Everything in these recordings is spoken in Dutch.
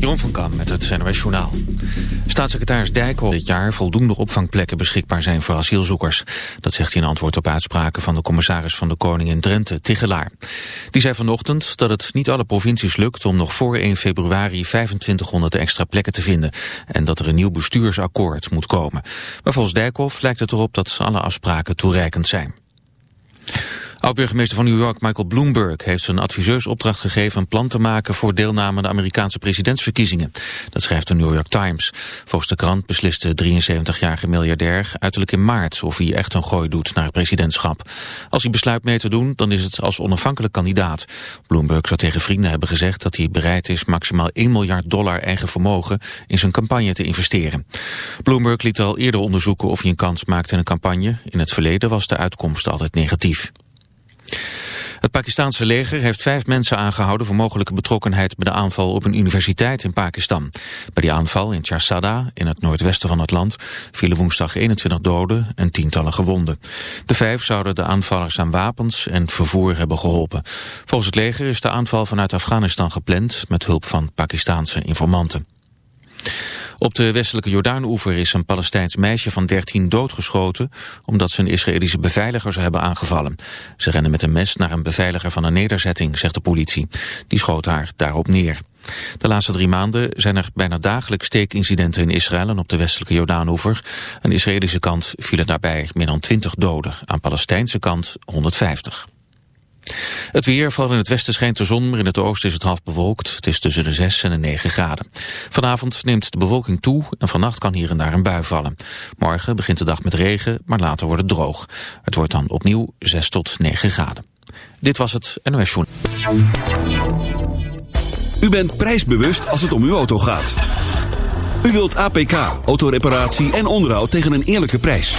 Jeroen van Kam met het NOS Journaal. Staatssecretaris Dijkhoff dit jaar voldoende opvangplekken beschikbaar zijn voor asielzoekers. Dat zegt hij in antwoord op uitspraken van de commissaris van de Koning in Drenthe, Tigelaar. Die zei vanochtend dat het niet alle provincies lukt om nog voor 1 februari 2500 extra plekken te vinden. En dat er een nieuw bestuursakkoord moet komen. Maar volgens Dijkhoff lijkt het erop dat alle afspraken toereikend zijn. Oud-burgemeester van New York Michael Bloomberg heeft zijn adviseurs opdracht gegeven een plan te maken voor deelname aan de Amerikaanse presidentsverkiezingen. Dat schrijft de New York Times. Volgens de krant beslist de 73-jarige miljardair uiterlijk in maart of hij echt een gooi doet naar het presidentschap. Als hij besluit mee te doen, dan is het als onafhankelijk kandidaat. Bloomberg zou tegen vrienden hebben gezegd dat hij bereid is maximaal 1 miljard dollar eigen vermogen in zijn campagne te investeren. Bloomberg liet al eerder onderzoeken of hij een kans maakte in een campagne. In het verleden was de uitkomst altijd negatief. Het Pakistanse leger heeft vijf mensen aangehouden voor mogelijke betrokkenheid bij de aanval op een universiteit in Pakistan. Bij die aanval in Charsada, in het noordwesten van het land, vielen woensdag 21 doden en tientallen gewonden. De vijf zouden de aanvallers aan wapens en vervoer hebben geholpen. Volgens het leger is de aanval vanuit Afghanistan gepland met hulp van Pakistanse informanten. Op de westelijke Jordaanoever is een Palestijns meisje van 13 doodgeschoten... omdat ze een Israëlische beveiliger zou hebben aangevallen. Ze rennen met een mes naar een beveiliger van een nederzetting, zegt de politie. Die schoot haar daarop neer. De laatste drie maanden zijn er bijna dagelijks steekincidenten in Israël en op de westelijke Jordaanoever. Aan de Israëlische kant vielen daarbij meer dan 20 doden, aan Palestijnse kant 150. Het weer, vooral in het westen schijnt de zon, maar in het oosten is het half bewolkt. Het is tussen de 6 en de 9 graden. Vanavond neemt de bewolking toe en vannacht kan hier en daar een bui vallen. Morgen begint de dag met regen, maar later wordt het droog. Het wordt dan opnieuw 6 tot 9 graden. Dit was het NOS Joen. U bent prijsbewust als het om uw auto gaat. U wilt APK, autoreparatie en onderhoud tegen een eerlijke prijs.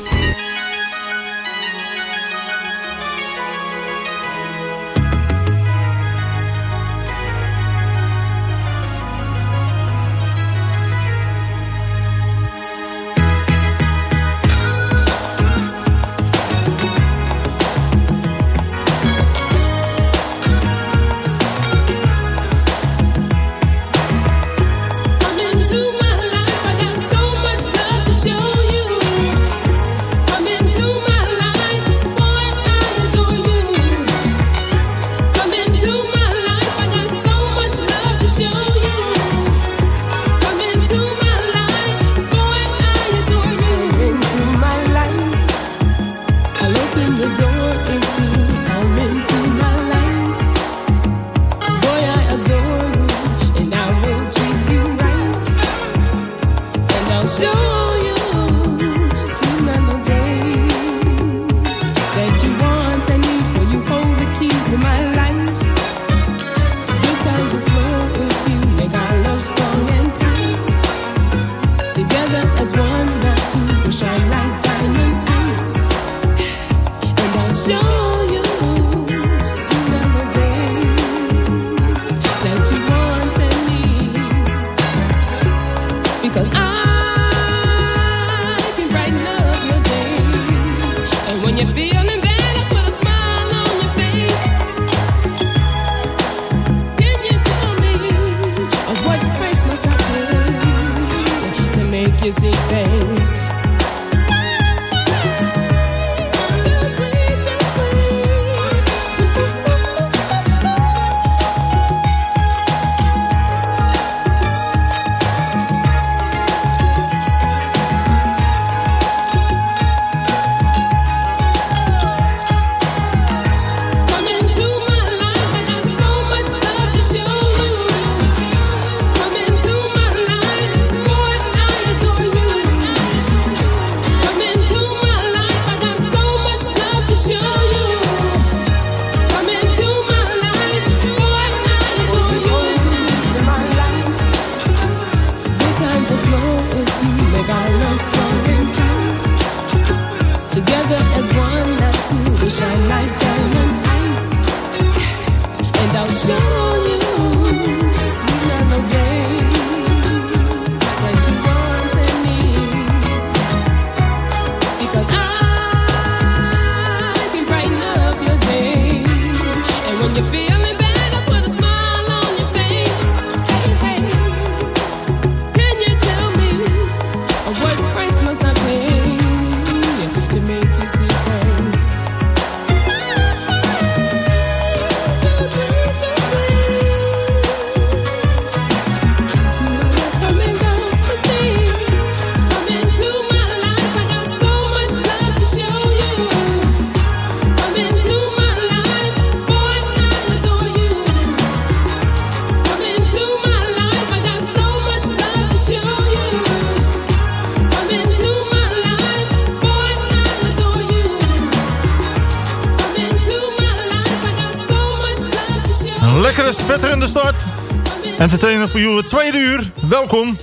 Voor jullie, tweede uur. Welkom.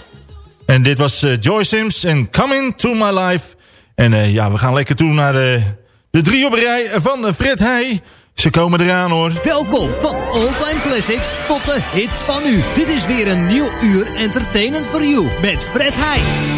En dit was uh, Joy Sims en Coming to My Life. En uh, ja, we gaan lekker toe naar de, de drie op rij van Fred Heij. Ze komen eraan hoor. Welkom van All Time Classics tot de hits van nu. Dit is weer een nieuw uur Entertainment for You met Fred Heij.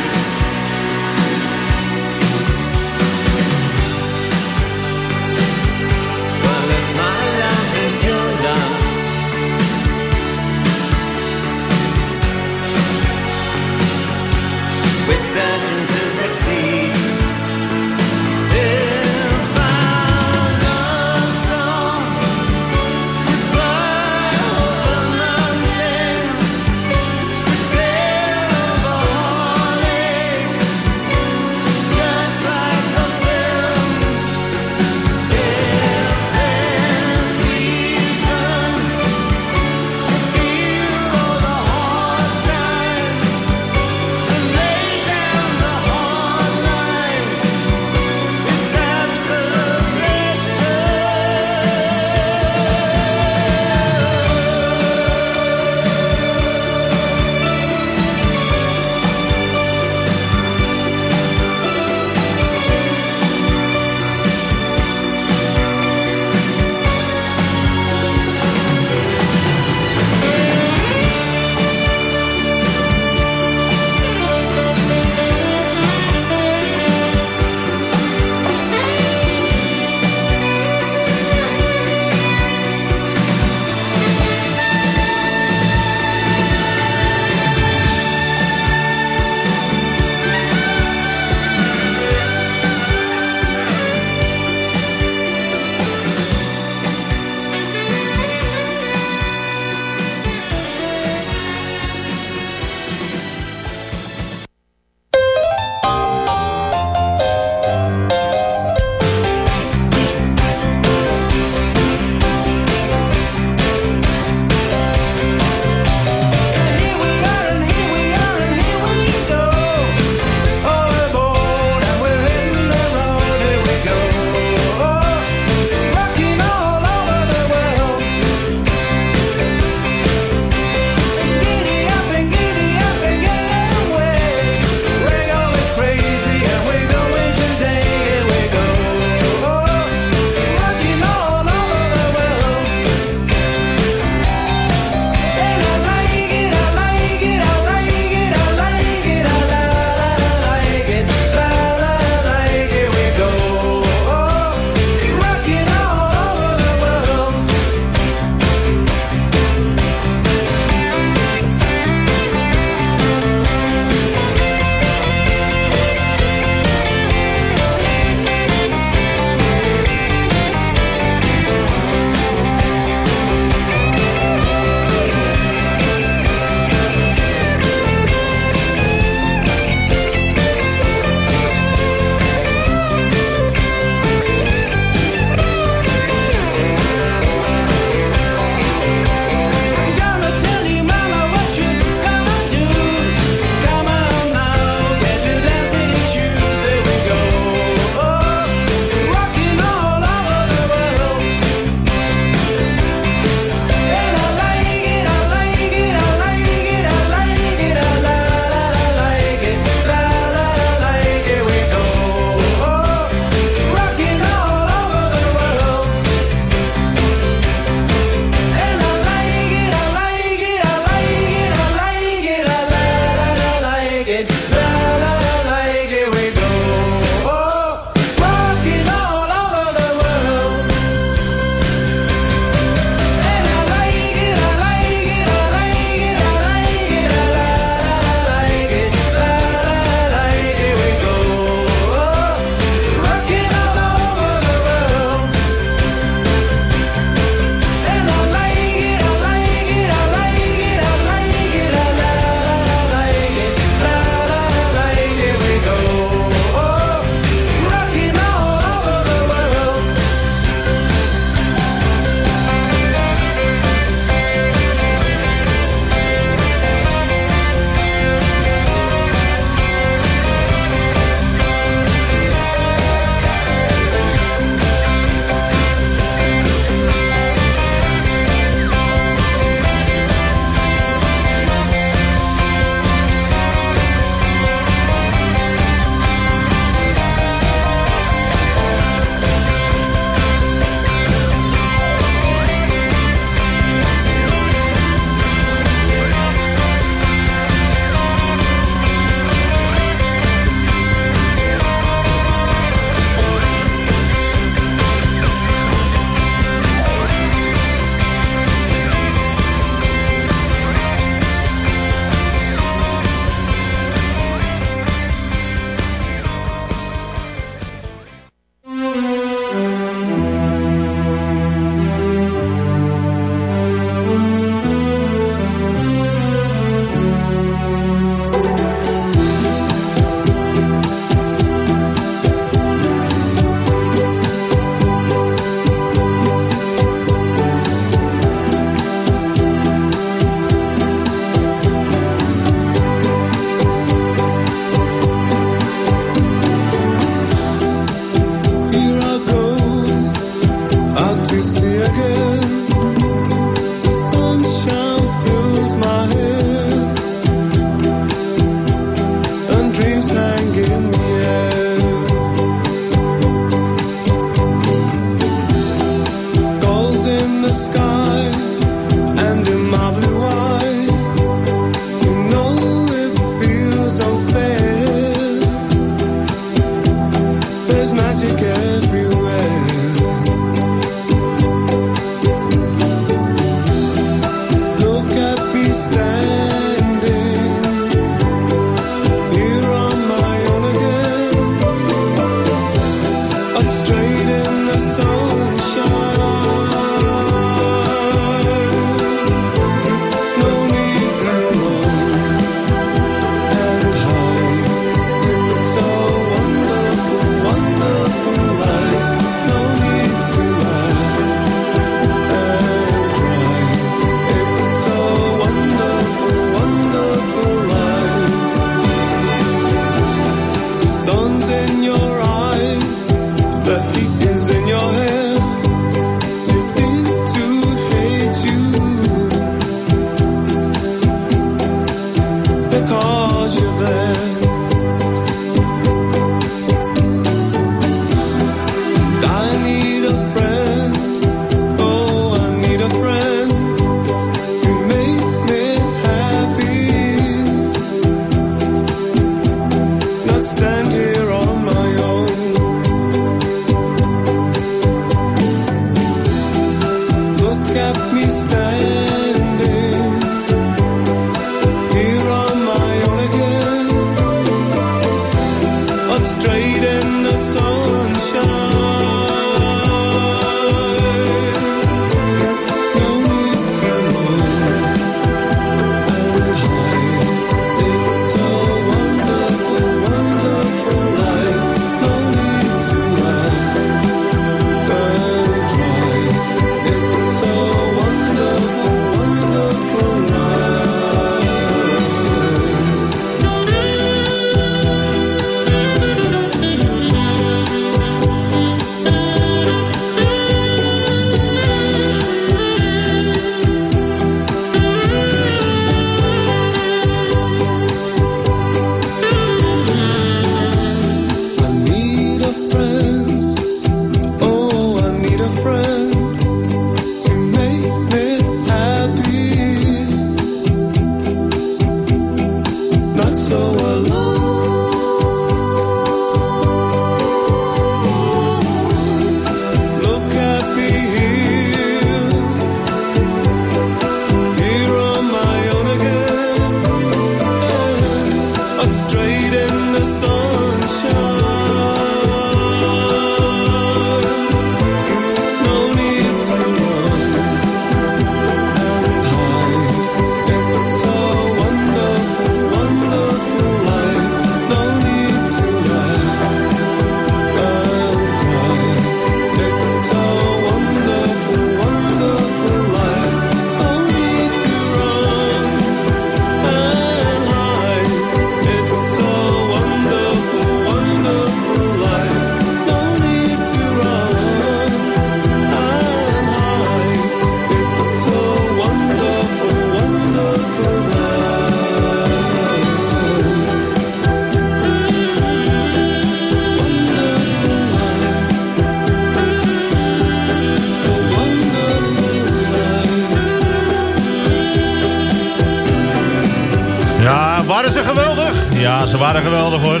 Ze waren geweldig hoor.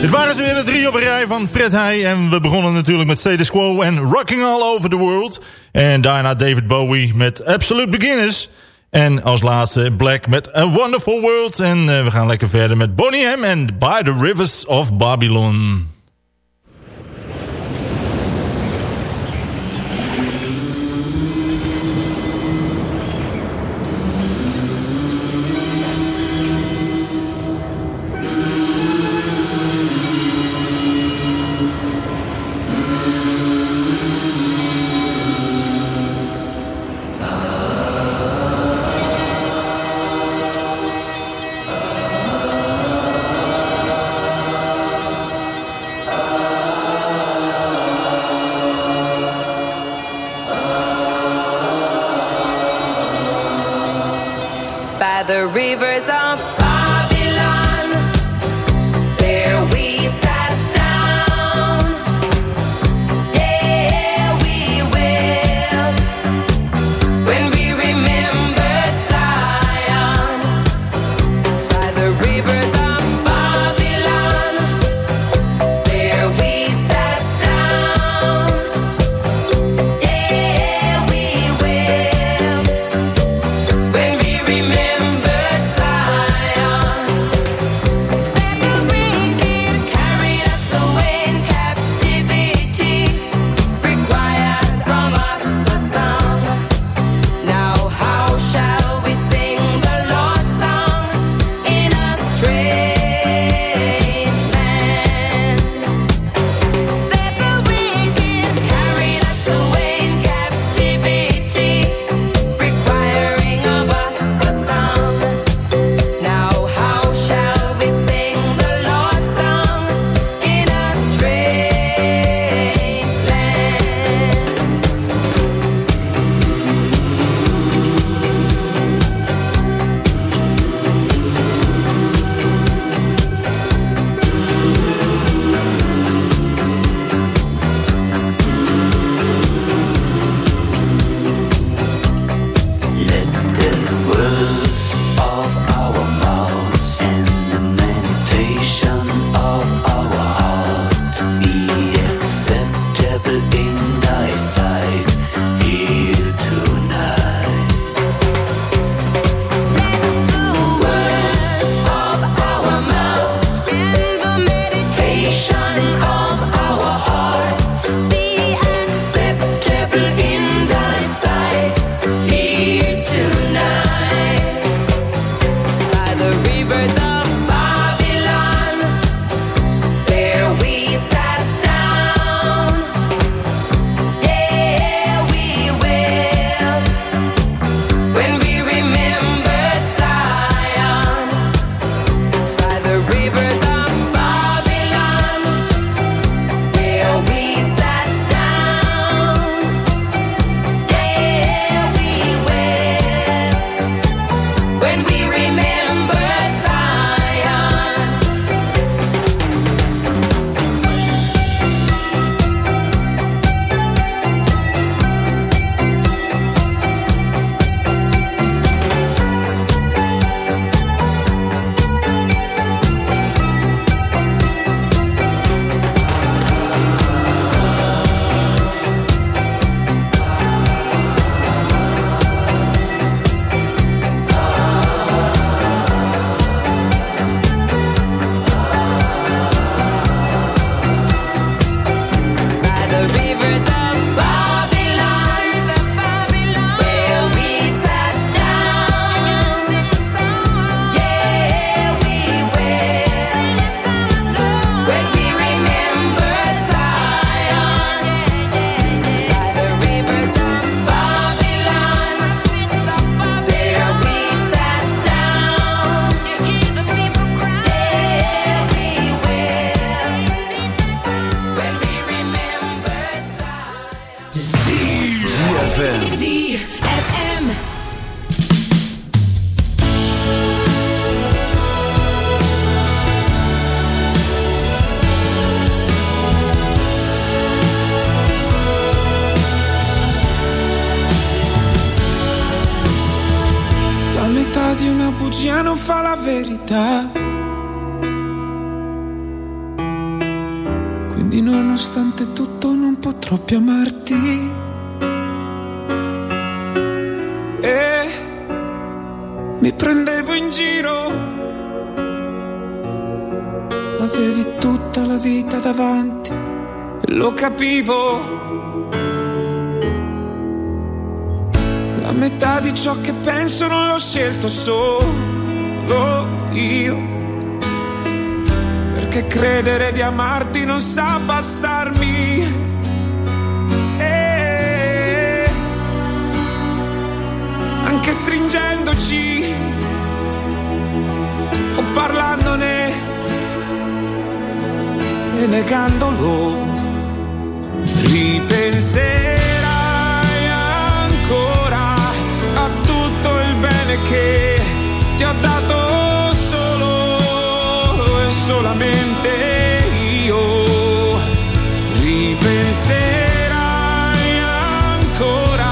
Dit waren ze weer de drie op een rij van Fred Heij. En we begonnen natuurlijk met Status Quo en Rocking All Over The World. En daarna David Bowie met Absolute Beginners. En als laatste Black met A Wonderful World. En uh, we gaan lekker verder met Bonnie M en By The Rivers of Babylon. Quindi nonostante tutto non potrò più amarti. E mi prendevo in giro. Avevi tutta la vita davanti, lo capivo. La metà di ciò che penso non l'ho scelto solo io che credere di amarti non sa bastarmi. Eh, anche stringendoci o parlandone e negandolo, ripenserai ancora a tutto il bene che ti ho dato solamente io. Ripenserai ancora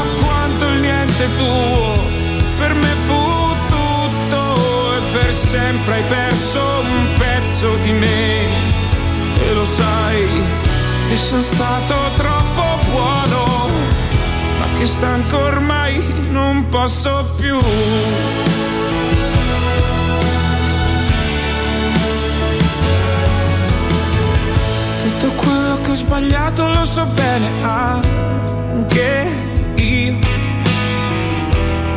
a quanto il niente tuo per me fu tutto e per sempre hai perso un pezzo di me. E lo sai che sono stato troppo buono ma che stanco ormai non posso più. Tutto quello che ho sbagliato lo so bene anche io.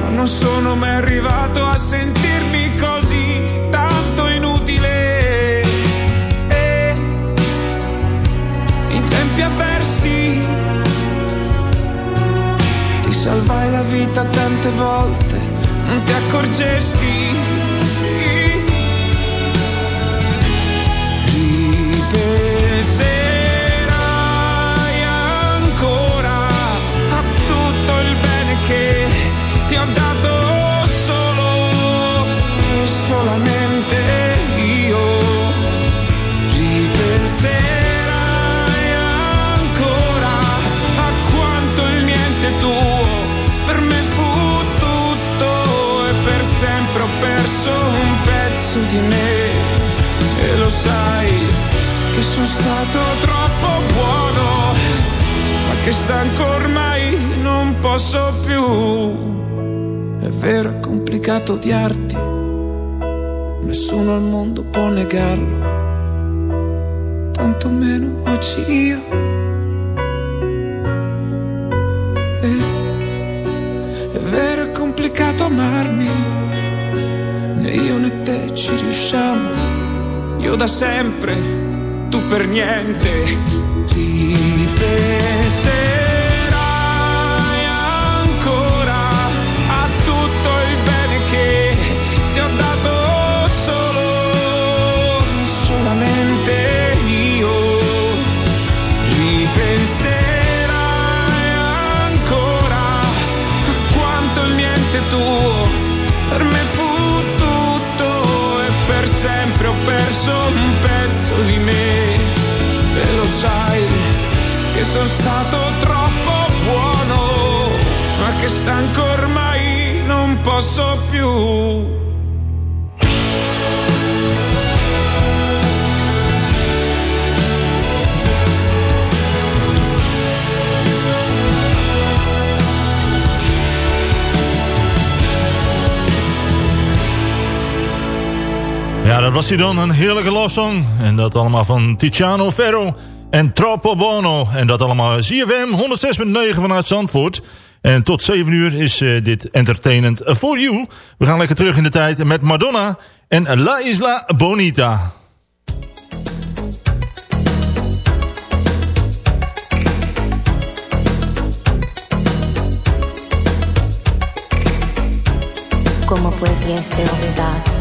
Ma non sono mai arrivato a sentirmi così tanto inutile. E in tempi avversi ti salvai la vita tante volte, non ti accorgesti. Ti ho dato solo e solamente io. Ripenserai ancora a quanto il niente tuo per me fu tutto e per sempre ho perso un pezzo di me e lo sai che sono stato troppo buono, ma che stanco ormai non posso più. Vero, è complicato odiarti, nessuno al mondo può negarlo, tanto meno oggi io. Eh, È vero, è complicato amarmi, né io né te ci riusciamo, io da sempre tu per niente ripenserai che sono stato troppo buono ma che stanco ormai non posso più Ja, dat was hij dan. Een heerlijke love song. En dat allemaal van Tiziano Ferro en Troppo Bono. En dat allemaal ZFM 106.9 vanuit Zandvoort. En tot 7 uur is eh, dit entertainment for you. We gaan lekker terug in de tijd met Madonna en La Isla Bonita. ¿Cómo pudiese olvidar? Last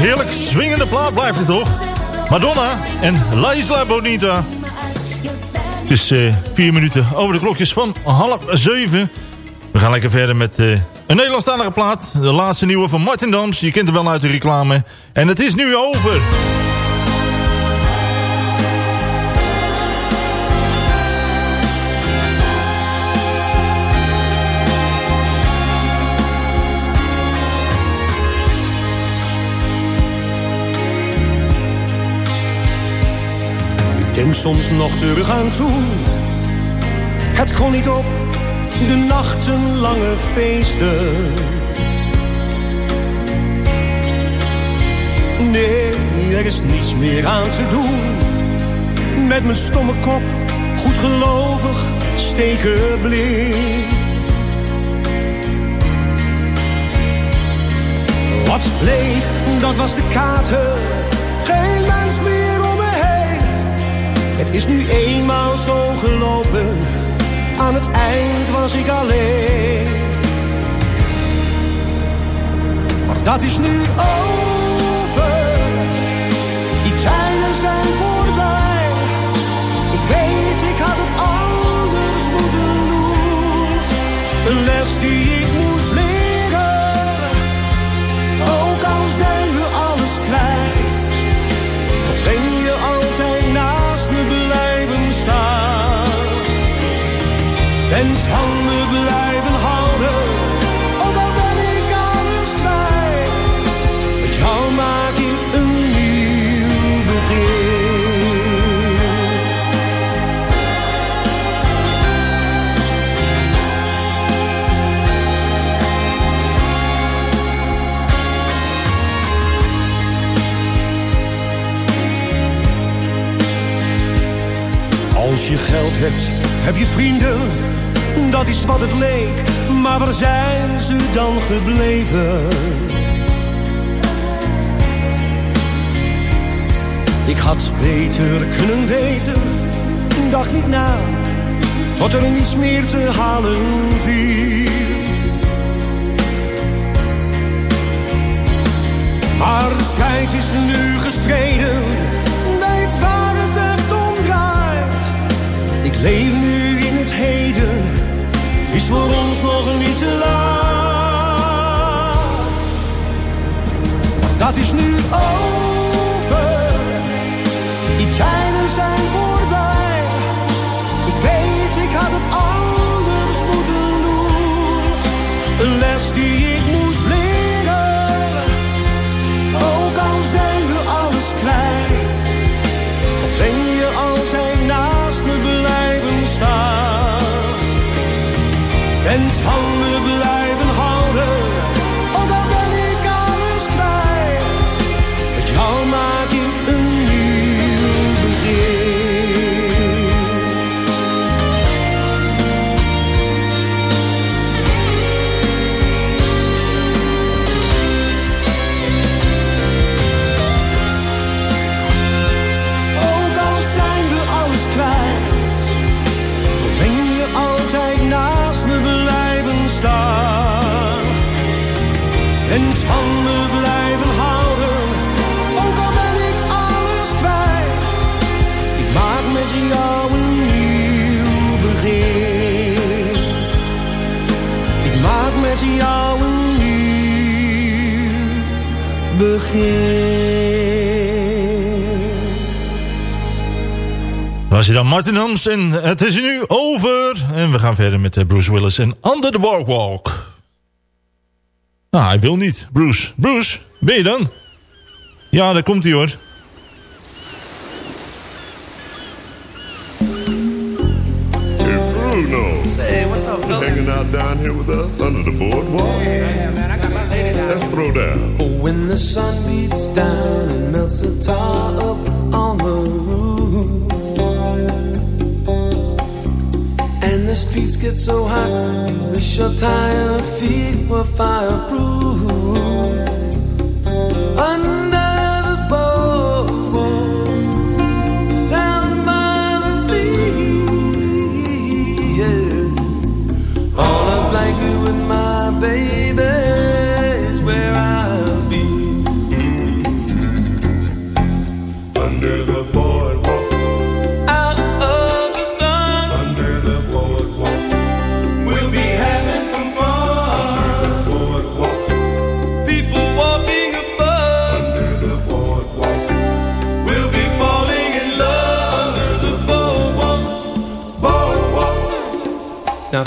heerlijk swingende plaat blijft het toch? Madonna en La Isla Bonita. Het is eh, vier minuten over de klokjes van half zeven. We gaan lekker verder met eh, een Nederlandstalige plaat. De laatste nieuwe van Martin Dams. Je kent hem wel uit de reclame. En het is nu over. Soms nog terug aan toen. Het kon niet op, de nachtenlange feesten. Nee, er is niets meer aan te doen. Met mijn stomme kop, goed gelovig, steken blind. Wat bleef, dat was de kater. Geen mens meer. Is nu eenmaal zo gelopen. Aan het eind was ik alleen. Maar dat is nu over. En van wat het leek. Maar waar zijn ze dan gebleven? Ik had beter kunnen weten, dacht niet na, tot er niets meer te halen viel. Maar de strijd is nu gestreden, weet waar het echt om draait. Ik leef voor ons nog niet te laat. Dat is nu over, Was je dan Martin Hams en het is nu over. En we gaan verder met eh, Bruce Willis en Under the Boardwalk. Nou, hij wil niet. Bruce. Bruce, ben je dan? Ja, daar komt hij hoor. Bruno. Say, what's up, fellas? hanging out down here with us under the boardwalk? Yeah, man, Let's throw. When the sun beats down and melts the tar up on the roof And the streets get so hot You wish your tired feet were fireproof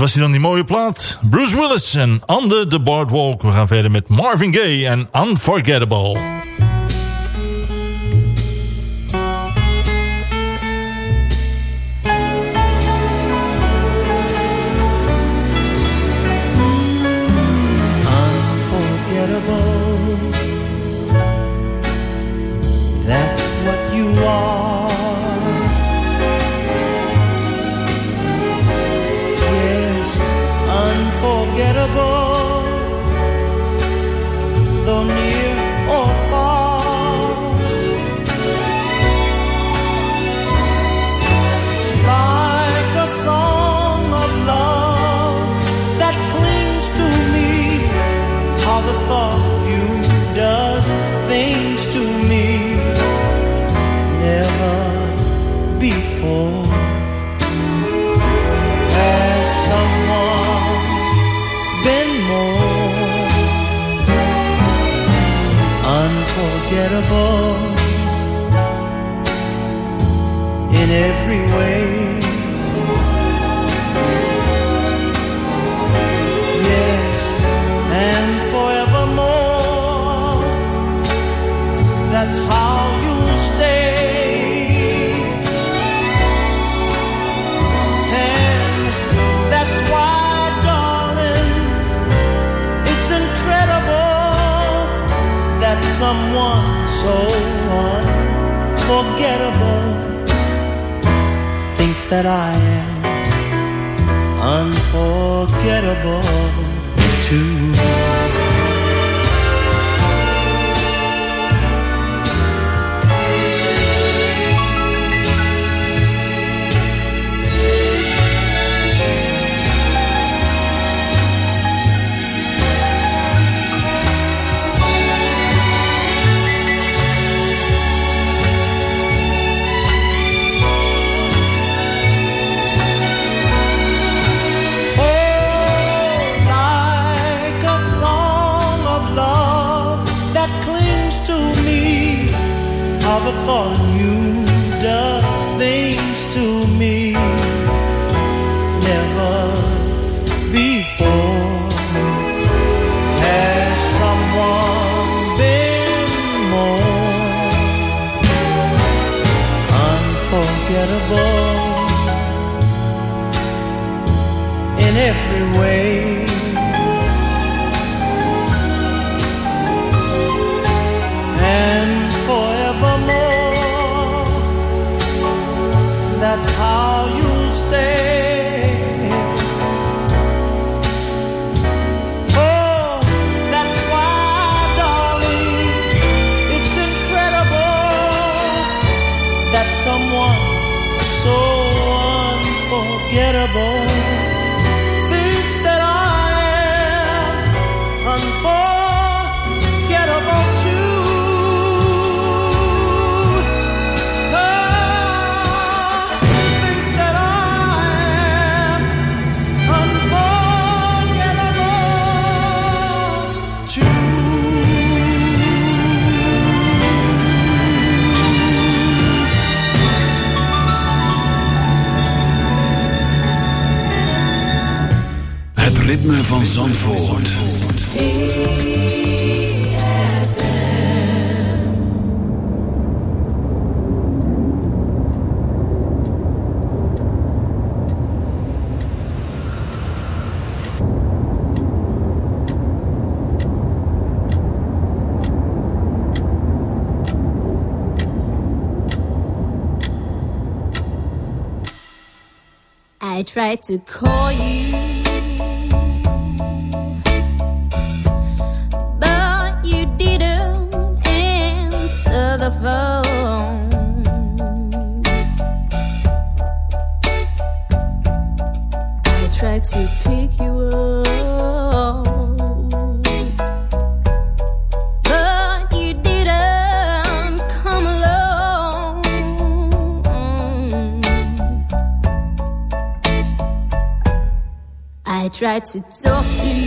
was hier dan, die mooie plaat. Bruce Willis en Under the Boardwalk. We gaan verder met Marvin Gaye en Unforgettable. tried to call you. try to talk to you.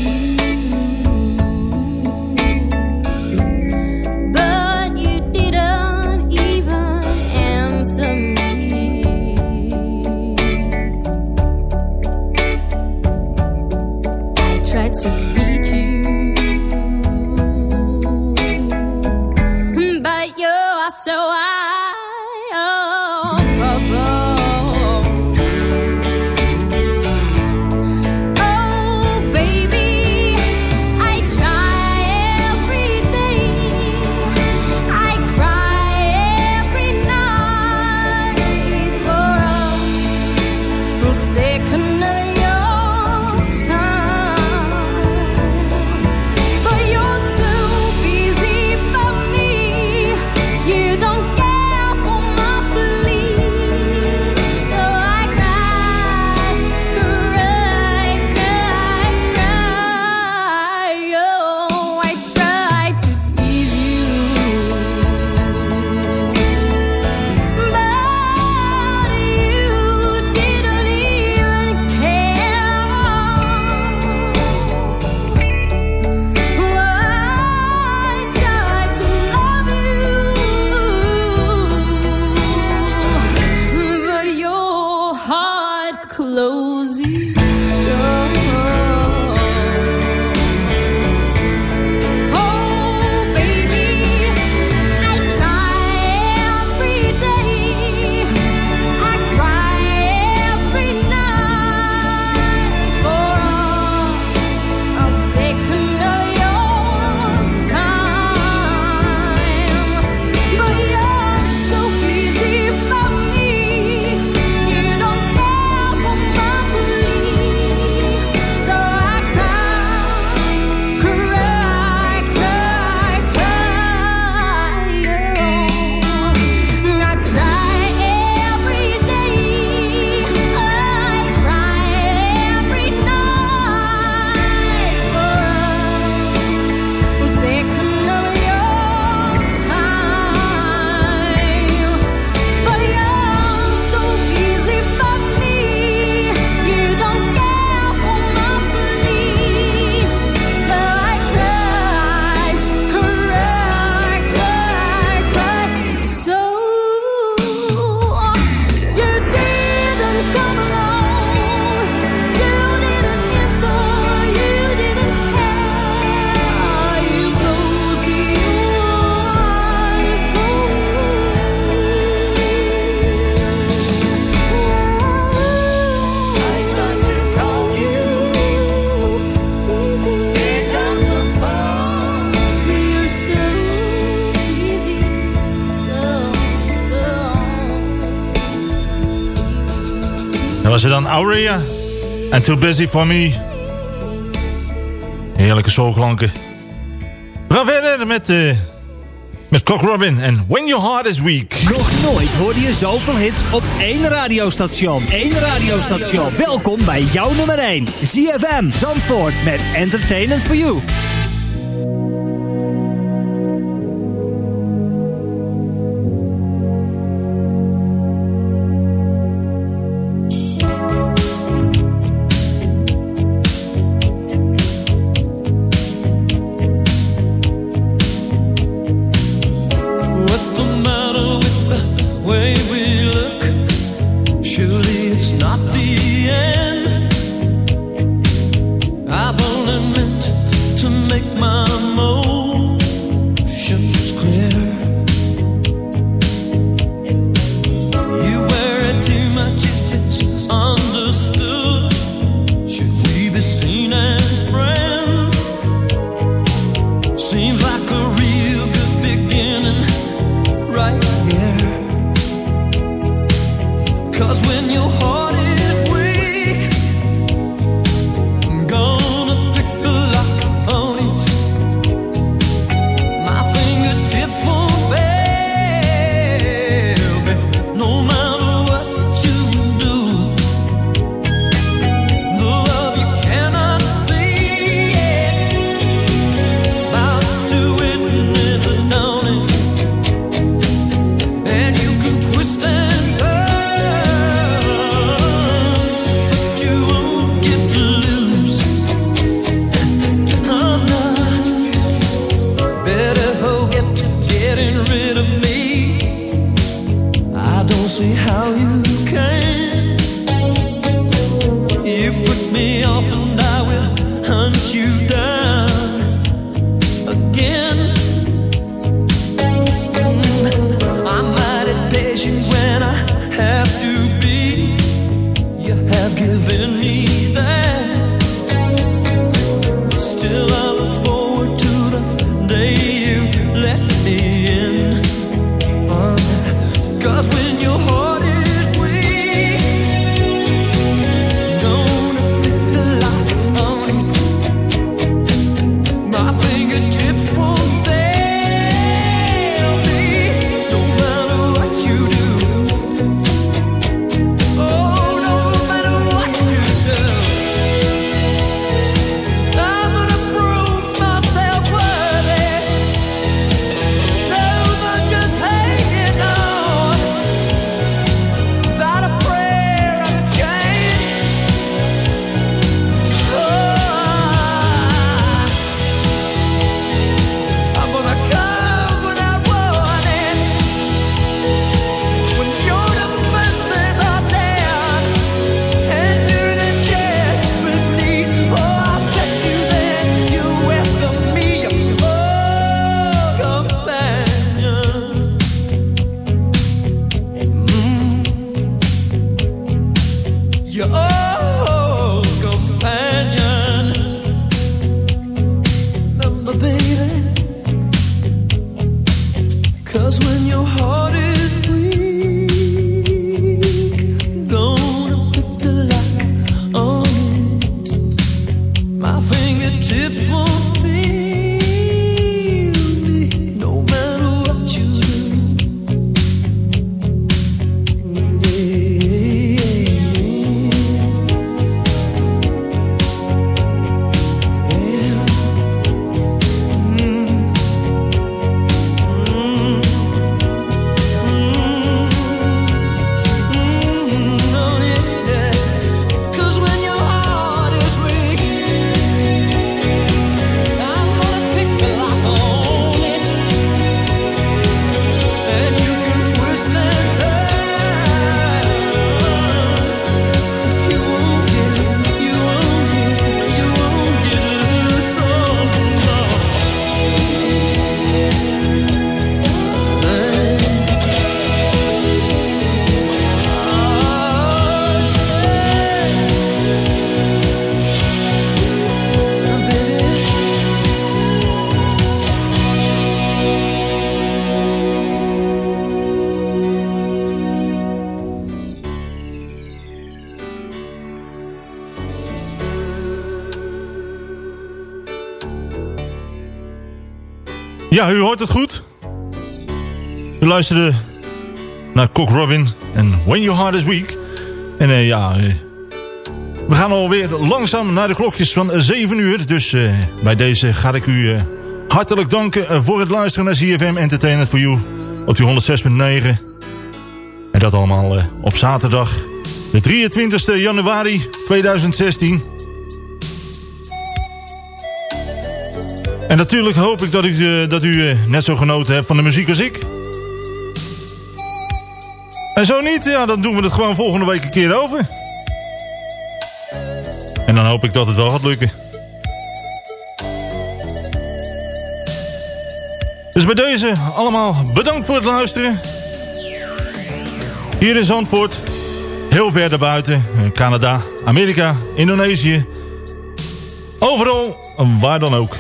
was het dan Aurea. and Too Busy For Me. Heerlijke zoolklanken. We gaan verder met, eh, met Cock Robin en When Your Heart Is Weak. Nog nooit hoorde je zoveel hits op één radiostation. Eén radiostation. Welkom bij jouw nummer 1. ZFM Zandvoort met Entertainment For You. Ja, u hoort het goed. U luisterde naar Cock Robin en When Your Heart Is Weak. En eh, ja, eh, we gaan alweer langzaam naar de klokjes van 7 uur. Dus eh, bij deze ga ik u hartelijk danken voor het luisteren naar CFM Entertainment for You op die 106.9. En dat allemaal op zaterdag, de 23 januari 2016. En natuurlijk hoop ik dat u, eh, dat u eh, net zo genoten hebt van de muziek als ik. En zo niet, ja, dan doen we het gewoon volgende week een keer over. En dan hoop ik dat het wel gaat lukken. Dus bij deze allemaal bedankt voor het luisteren. Hier in Zandvoort. Heel ver daarbuiten. eh, Canada, Amerika, Indonesië. Overal, waar dan ook.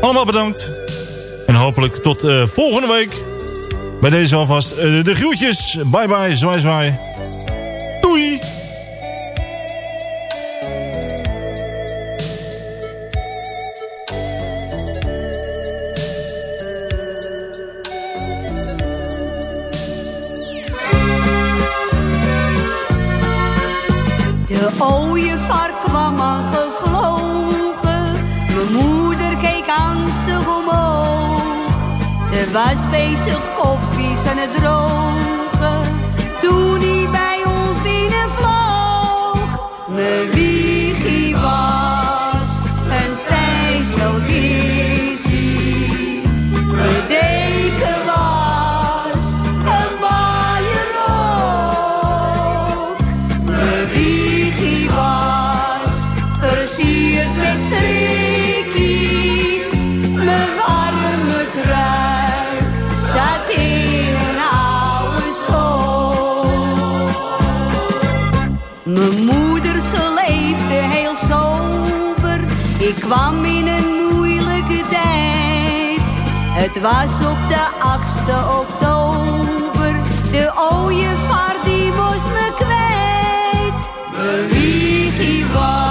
Allemaal bedankt. En hopelijk tot eh, volgende week. Bij deze alvast eh, de groetjes. Bye bye, zwaai zwaai. Was bezig kopjes aan het drogen. Toen hij bij ons binnenvloog. Mijn wiegje Ik kwam in een moeilijke tijd. Het was op de 8e oktober. De ooievaar die moest me kwijt. Was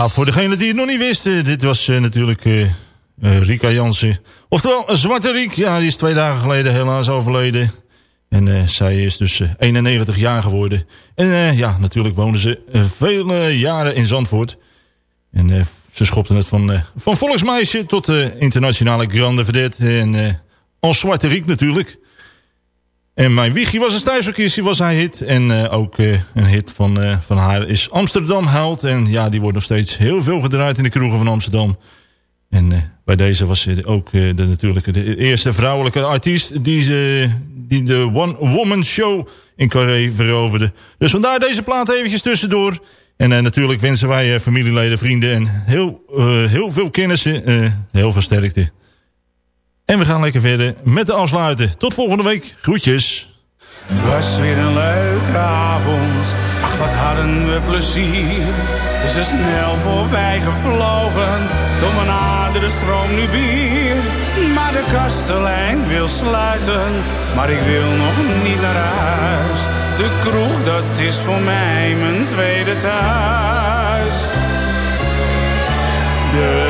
Ja, voor degene die het nog niet wisten, dit was eh, natuurlijk eh, Rika Jansen. Oftewel, Zwarte Riek, ja, die is twee dagen geleden helaas overleden. En zij is dus eh, 91 jaar geworden. En ja, natuurlijk wonen ze vele jaren in Zandvoort. En ze schopte het van, van volksmeisje tot internationale grande vedette. En als Zwarte Riek natuurlijk. En mijn wiegje was een thuisorkest, was haar hit. En eh, ook eh, een hit van, eh, van haar is Amsterdam Held. En ja, die wordt nog steeds heel veel gedraaid in de kroegen van Amsterdam. En bij deze was ze ook de, natuurlijk de eerste vrouwelijke artiest... die, ze, die de One Woman Show in Carré veroverde. Dus vandaar deze plaat eventjes tussendoor. En natuurlijk wensen wij familieleden, vrienden en heel, heel veel kennissen heel veel sterkte. En we gaan lekker verder met de afsluiten. Tot volgende week. Groetjes. Het was weer een leuke avond. Ach, wat hadden we plezier. Het is er snel voorbij gevlogen. Door mijn aderen stroom nu bier. Maar de kastelein wil sluiten. Maar ik wil nog niet naar huis. De kroeg, dat is voor mij mijn tweede thuis. De